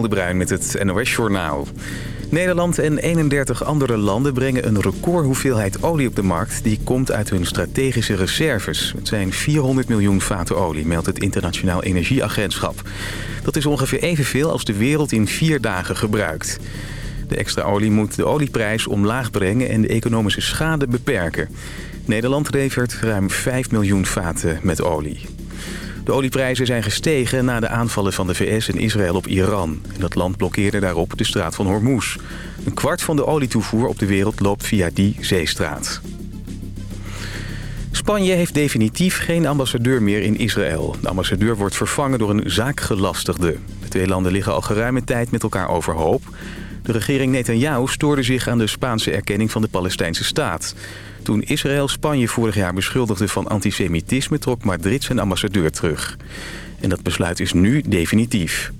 De Bruin met het NOS Journaal. Nederland en 31 andere landen brengen een record hoeveelheid olie op de markt... die komt uit hun strategische reserves. Het zijn 400 miljoen vaten olie, meldt het Internationaal Energieagentschap. Dat is ongeveer evenveel als de wereld in vier dagen gebruikt. De extra olie moet de olieprijs omlaag brengen en de economische schade beperken. Nederland levert ruim 5 miljoen vaten met olie. De olieprijzen zijn gestegen na de aanvallen van de VS en Israël op Iran. En dat land blokkeerde daarop de straat van Hormuz. Een kwart van de olietoevoer op de wereld loopt via die zeestraat. Spanje heeft definitief geen ambassadeur meer in Israël. De ambassadeur wordt vervangen door een zaakgelastigde. De twee landen liggen al geruime tijd met elkaar overhoop. De regering Netanyahu stoorde zich aan de Spaanse erkenning van de Palestijnse staat. Toen Israël Spanje vorig jaar beschuldigde van antisemitisme... trok Madrid zijn ambassadeur terug. En dat besluit is nu definitief.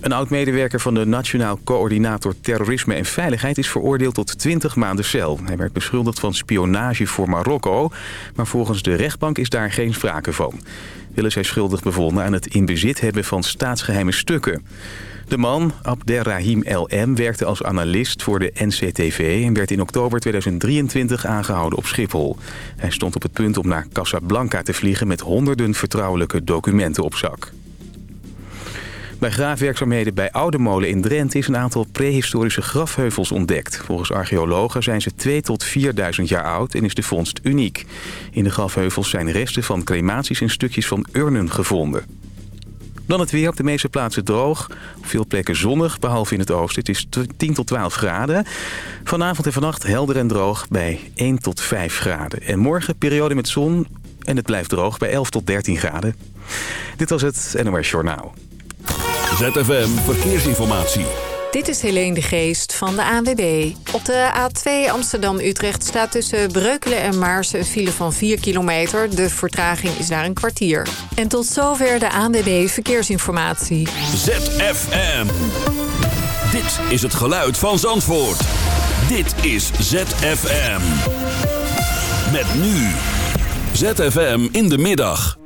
Een oud-medewerker van de Nationaal Coördinator Terrorisme en Veiligheid... is veroordeeld tot 20 maanden cel. Hij werd beschuldigd van spionage voor Marokko... maar volgens de rechtbank is daar geen sprake van. Willen zij schuldig bevonden aan het in bezit hebben van staatsgeheime stukken. De man, Abderrahim LM, werkte als analist voor de NCTV... en werd in oktober 2023 aangehouden op Schiphol. Hij stond op het punt om naar Casablanca te vliegen... met honderden vertrouwelijke documenten op zak. Bij graafwerkzaamheden bij Oude Molen in Drenthe is een aantal prehistorische grafheuvels ontdekt. Volgens archeologen zijn ze 2 tot 4000 jaar oud en is de vondst uniek. In de grafheuvels zijn resten van crematies en stukjes van urnen gevonden. Dan het weer op de meeste plaatsen droog. Op veel plekken zonnig, behalve in het oosten. Het is 10 tot 12 graden. Vanavond en vannacht helder en droog bij 1 tot 5 graden. En morgen periode met zon en het blijft droog bij 11 tot 13 graden. Dit was het NOS Journaal. ZFM Verkeersinformatie. Dit is Helene de Geest van de ANWB. Op de A2 Amsterdam-Utrecht staat tussen Breukelen en Maarsen een file van 4 kilometer. De vertraging is daar een kwartier. En tot zover de ANWB Verkeersinformatie. ZFM. Dit is het geluid van Zandvoort. Dit is ZFM. Met nu. ZFM in de middag.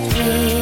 perfectly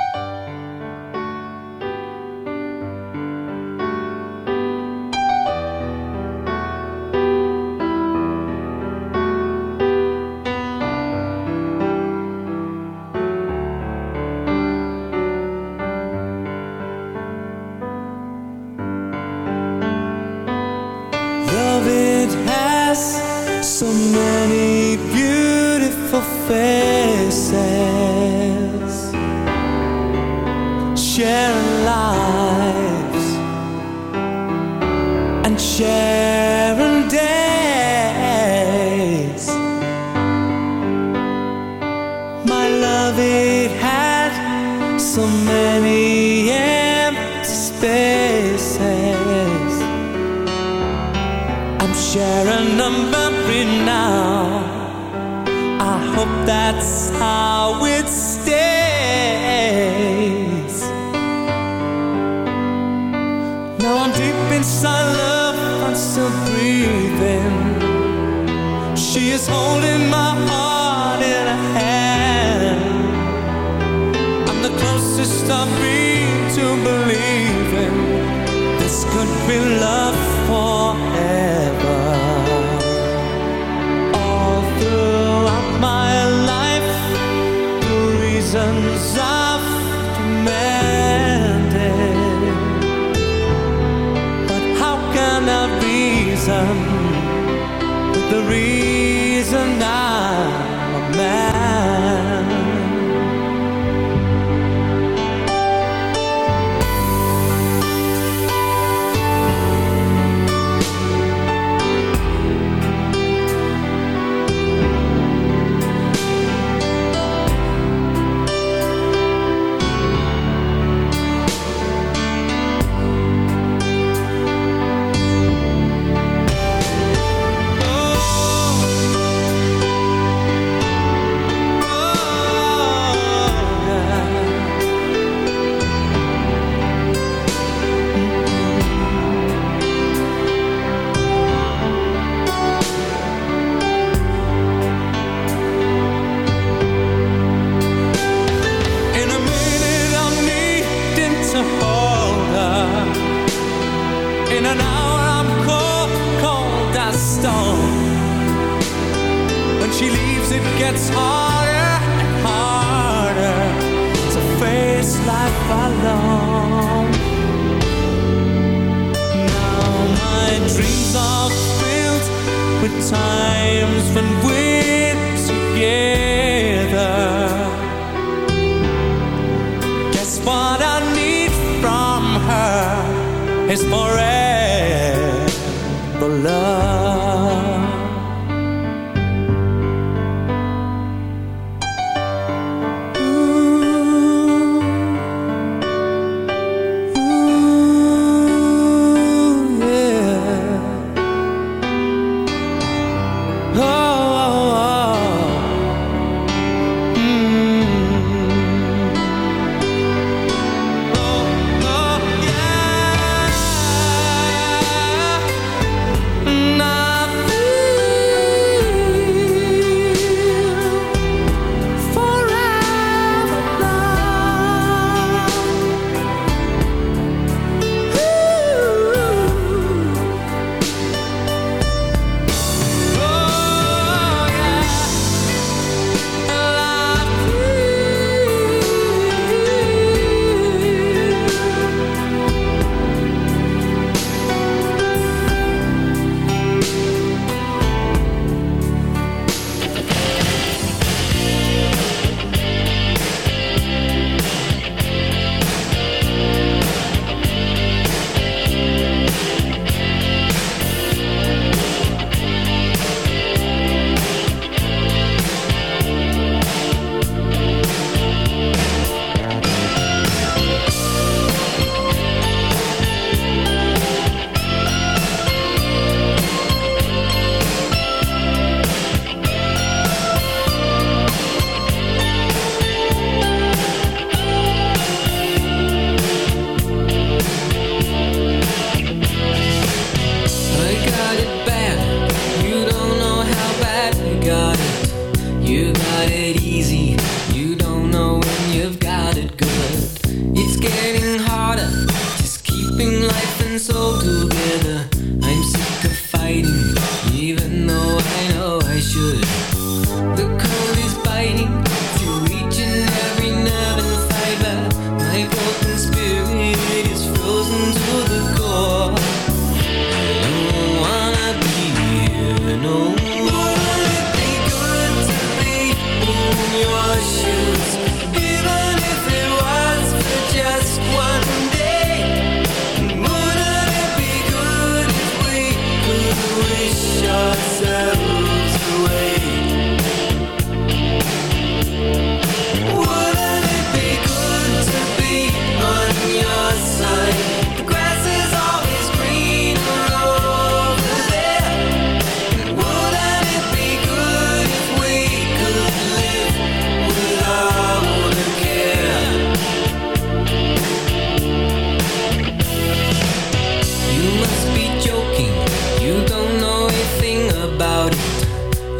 Share a life.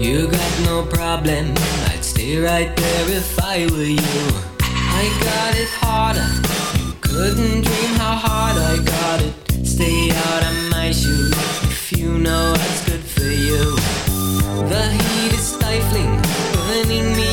You got no problem, I'd stay right there if I were you. I got it harder, you couldn't dream how hard I got it. Stay out of my shoes if you know what's good for you. The heat is stifling, burning me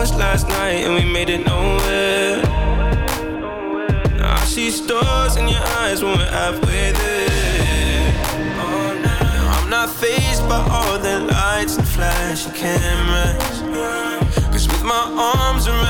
was last night and we made it nowhere. Now I see stars in your eyes when we're halfway there. Oh, now I'm not phased by all the lights and flashing cameras. Cause with my arms around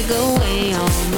take away all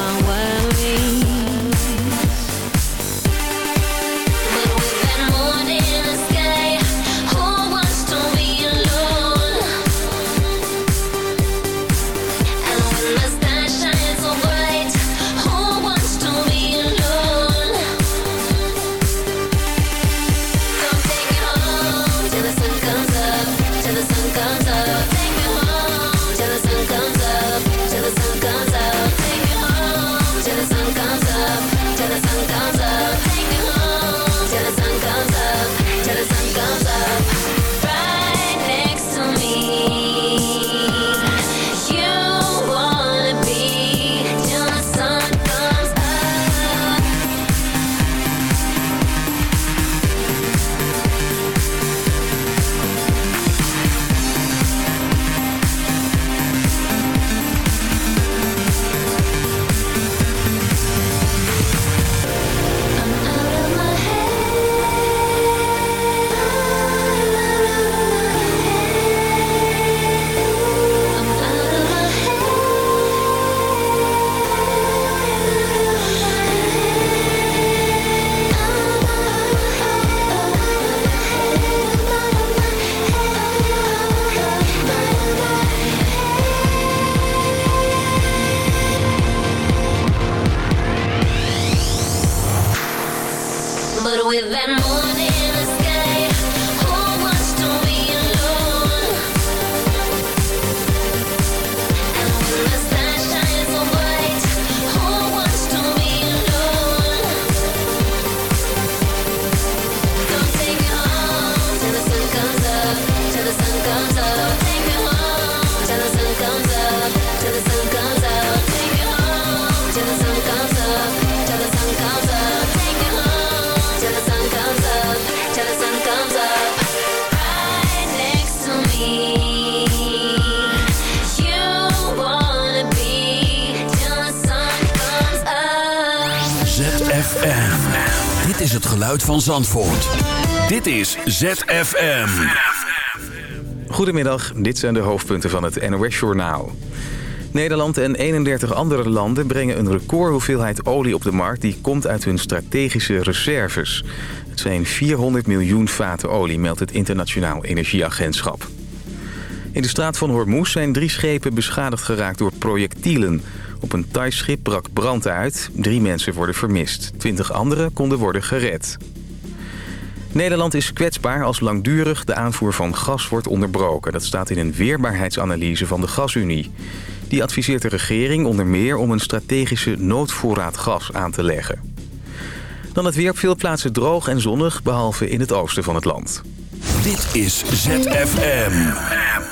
van Zandvoort. Dit is ZFM. Goedemiddag, dit zijn de hoofdpunten van het NOS-journaal. Nederland en 31 andere landen brengen een recordhoeveelheid olie op de markt... die komt uit hun strategische reserves. Het zijn 400 miljoen vaten olie, meldt het Internationaal Energieagentschap. In de straat van Hormuz zijn drie schepen beschadigd geraakt door projectielen. Op een Thais schip brak brand uit. Drie mensen worden vermist. Twintig anderen konden worden gered. Nederland is kwetsbaar als langdurig de aanvoer van gas wordt onderbroken. Dat staat in een weerbaarheidsanalyse van de Gasunie. Die adviseert de regering onder meer om een strategische noodvoorraad gas aan te leggen. Dan het weer op veel plaatsen droog en zonnig, behalve in het oosten van het land. Dit is ZFM.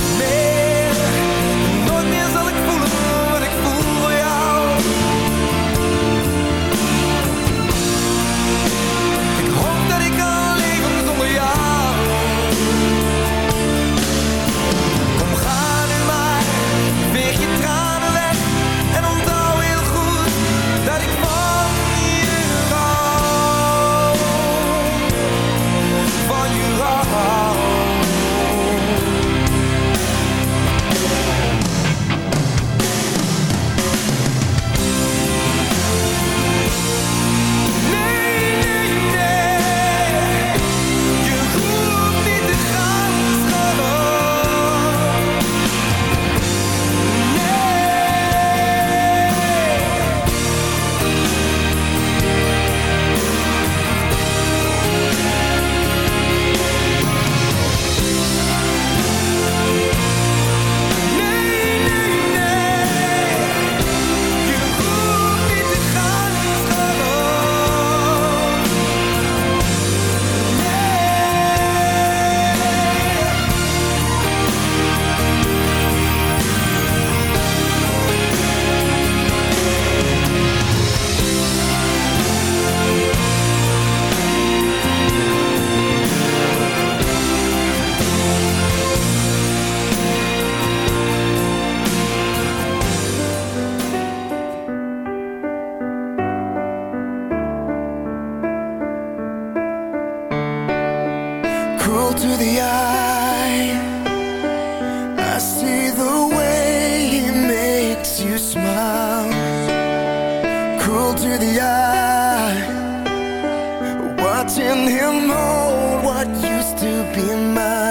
to be mine.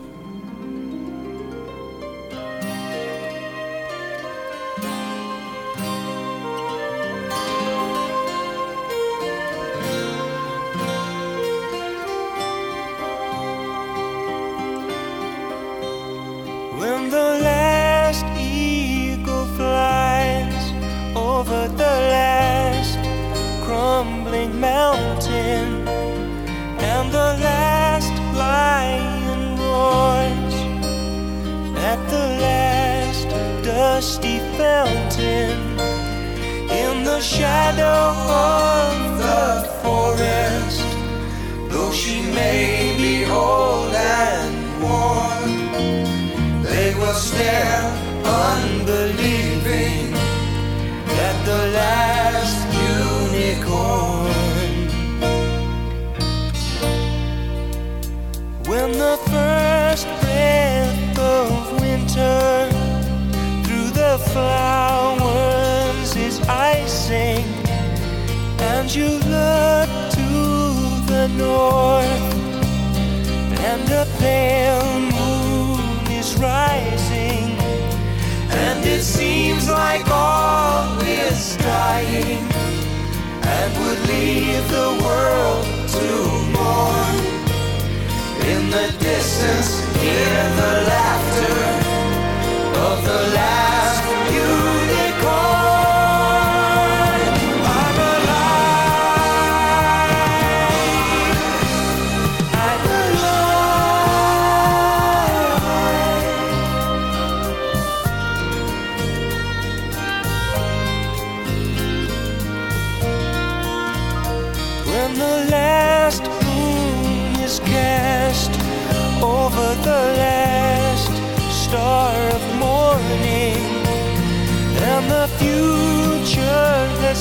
would leave the world to mourn. In the distance, hear the laughter of the last.